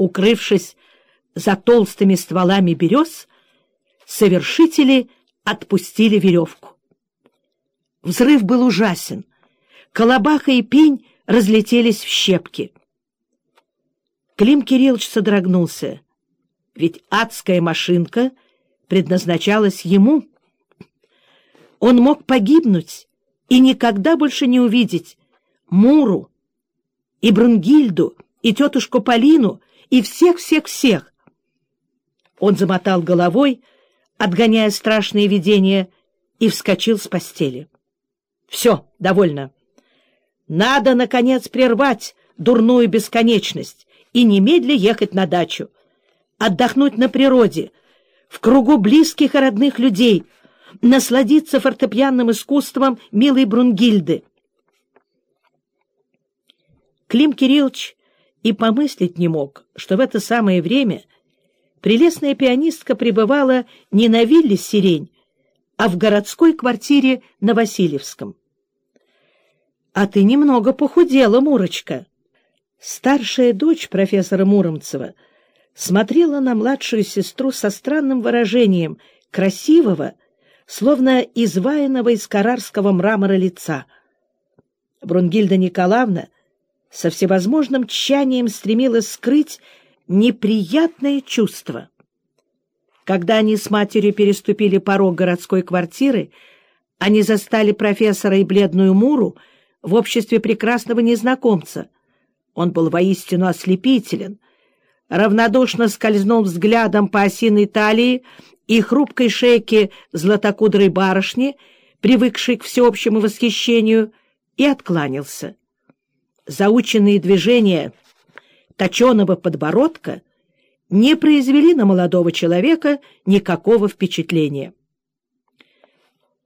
Укрывшись за толстыми стволами берез, совершители отпустили веревку. Взрыв был ужасен. Колобаха и пень разлетелись в щепки. Клим Кириллович содрогнулся, ведь адская машинка предназначалась ему. Он мог погибнуть и никогда больше не увидеть Муру и Брунгильду, и тетушку Полину, и всех-всех-всех. Он замотал головой, отгоняя страшные видения, и вскочил с постели. Все, довольно. Надо, наконец, прервать дурную бесконечность и немедля ехать на дачу, отдохнуть на природе, в кругу близких и родных людей, насладиться фортепианным искусством милой Брунгильды. Клим Кириллович и помыслить не мог, что в это самое время прелестная пианистка пребывала не на вилле «Сирень», а в городской квартире на Васильевском. — А ты немного похудела, Мурочка. Старшая дочь профессора Муромцева смотрела на младшую сестру со странным выражением красивого, словно изваянного из карарского мрамора лица. Брунгильда Николаевна со всевозможным тщанием стремилась скрыть неприятное чувство. Когда они с матерью переступили порог городской квартиры, они застали профессора и бледную Муру в обществе прекрасного незнакомца. Он был воистину ослепителен, равнодушно скользнул взглядом по осиной талии и хрупкой шейке златокудрой барышни, привыкшей к всеобщему восхищению, и откланялся. Заученные движения точеного подбородка не произвели на молодого человека никакого впечатления.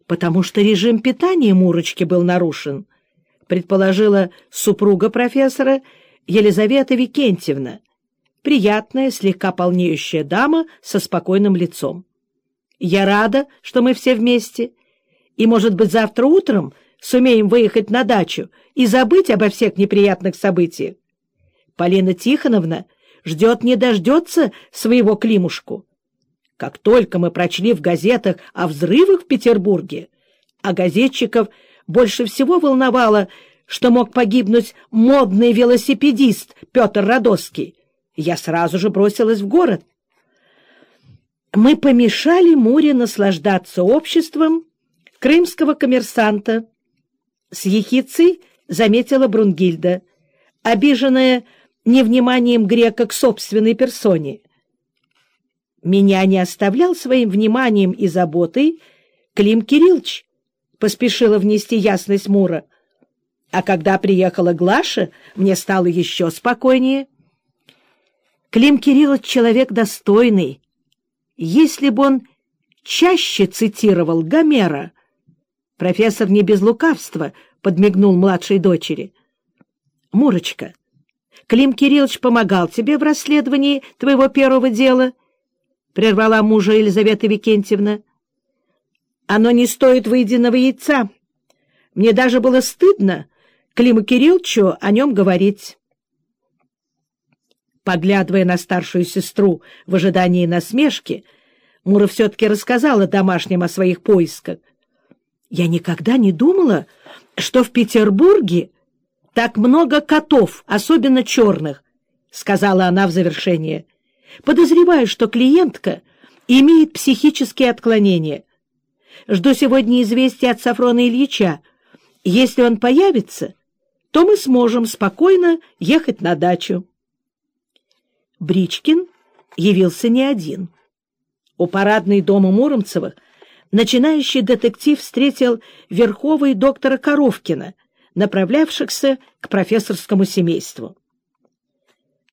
«Потому что режим питания Мурочки был нарушен», предположила супруга профессора Елизавета Викентьевна, приятная, слегка полнеющая дама со спокойным лицом. Я рада, что мы все вместе, и, может быть, завтра утром сумеем выехать на дачу и забыть обо всех неприятных событиях. Полина Тихоновна ждет не дождется своего Климушку. Как только мы прочли в газетах о взрывах в Петербурге, а газетчиков больше всего волновало, что мог погибнуть модный велосипедист Петр Радоский, я сразу же бросилась в город мы помешали Муре наслаждаться обществом крымского коммерсанта. С ехицей заметила Брунгильда, обиженная невниманием грека к собственной персоне. Меня не оставлял своим вниманием и заботой Клим Кириллович, поспешила внести ясность Мура. А когда приехала Глаша, мне стало еще спокойнее. Клим Кириллович человек достойный, если бы он чаще цитировал Гомера. Профессор не без лукавства подмигнул младшей дочери. «Мурочка, Клим Кириллович помогал тебе в расследовании твоего первого дела?» прервала мужа Елизавета Викентьевна. «Оно не стоит выеденного яйца. Мне даже было стыдно Климу Кирилловичу о нем говорить». Поглядывая на старшую сестру в ожидании насмешки, Мура все-таки рассказала домашним о своих поисках. «Я никогда не думала, что в Петербурге так много котов, особенно черных», — сказала она в завершение. «Подозреваю, что клиентка имеет психические отклонения. Жду сегодня известия от Сафрона Ильича. Если он появится, то мы сможем спокойно ехать на дачу». Бричкин явился не один. У парадной дома Муромцевых начинающий детектив встретил Верхова и доктора Коровкина, направлявшихся к профессорскому семейству.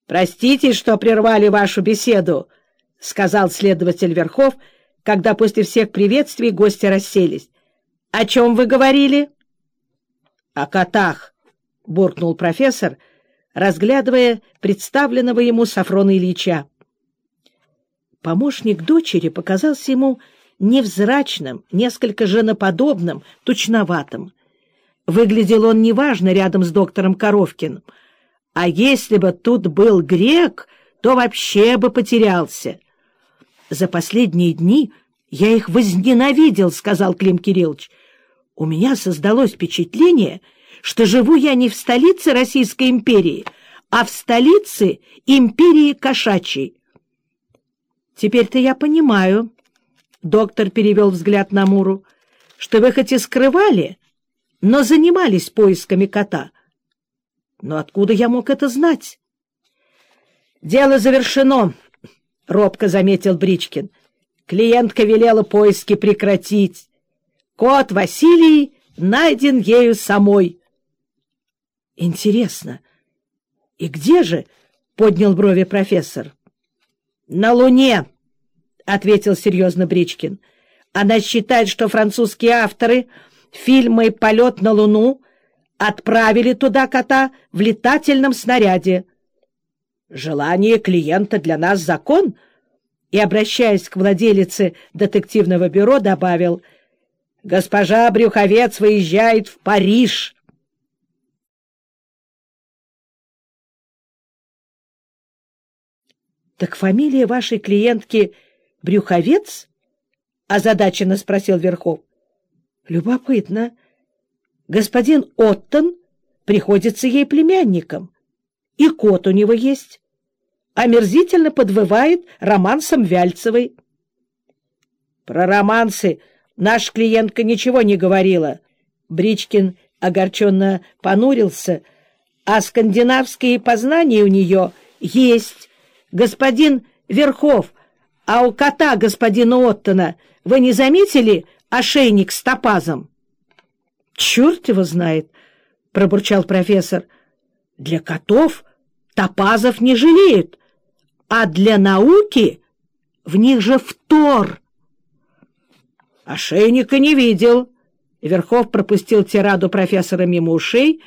«Простите, что прервали вашу беседу», — сказал следователь Верхов, когда после всех приветствий гости расселись. «О чем вы говорили?» «О котах», — буркнул профессор, — разглядывая представленного ему Сафрона Ильича. Помощник дочери показался ему невзрачным, несколько женоподобным, тучноватым. Выглядел он неважно рядом с доктором Коровкиным. А если бы тут был грек, то вообще бы потерялся. За последние дни я их возненавидел, — сказал Клим Кириллович. У меня создалось впечатление, что живу я не в столице Российской империи, а в столице империи кошачьей. Теперь-то я понимаю, — доктор перевел взгляд на Муру, — что вы хоть и скрывали, но занимались поисками кота. Но откуда я мог это знать? — Дело завершено, — робко заметил Бричкин. Клиентка велела поиски прекратить. Кот Василий найден ею самой. — Интересно, и где же? — поднял брови профессор. — На Луне, — ответил серьезно Бричкин. Она считает, что французские авторы фильма «Полет на Луну» отправили туда кота в летательном снаряде. Желание клиента для нас закон, и, обращаясь к владелице детективного бюро, добавил, «Госпожа Брюховец выезжает в Париж». «Так фамилия вашей клиентки Брюховец?» — озадаченно спросил Верхов. «Любопытно. Господин Оттон приходится ей племянником, и кот у него есть. Омерзительно подвывает романсом Вяльцевой». «Про романсы наша клиентка ничего не говорила». Бричкин огорченно понурился, а скандинавские познания у нее есть. Господин Верхов, а у кота господина Оттона вы не заметили ошейник с топазом? — Черт его знает, — пробурчал профессор. — Для котов топазов не жалеют, а для науки в них же втор. — Ошейника не видел. Верхов пропустил тираду профессора мимо ушей.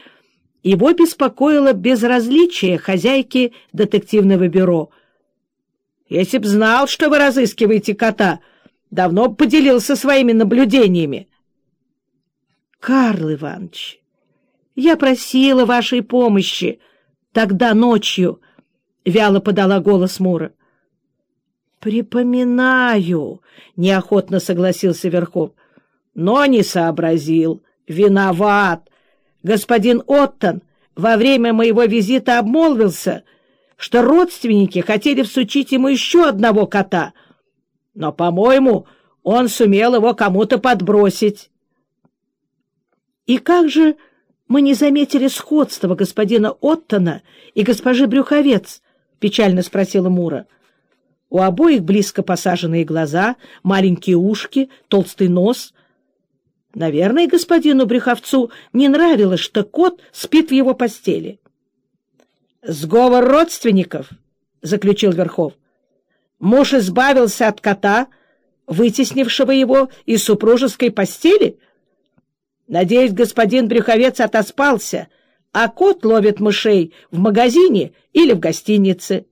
Его беспокоило безразличие хозяйки детективного бюро. Если б знал, что вы разыскиваете кота, — давно поделился своими наблюдениями. — Карл Иванович, я просила вашей помощи тогда ночью, — вяло подала голос Мура. — Припоминаю, — неохотно согласился Верхов, — но не сообразил. Виноват. Господин Оттон во время моего визита обмолвился, что родственники хотели всучить ему еще одного кота — но, по-моему, он сумел его кому-то подбросить. — И как же мы не заметили сходства господина Оттона и госпожи Брюховец? — печально спросила Мура. У обоих близко посаженные глаза, маленькие ушки, толстый нос. Наверное, господину Брюховцу не нравилось, что кот спит в его постели. — Сговор родственников, — заключил Верхов. — Муж избавился от кота, вытеснившего его из супружеской постели? Надеюсь, господин Брюховец отоспался, а кот ловит мышей в магазине или в гостинице.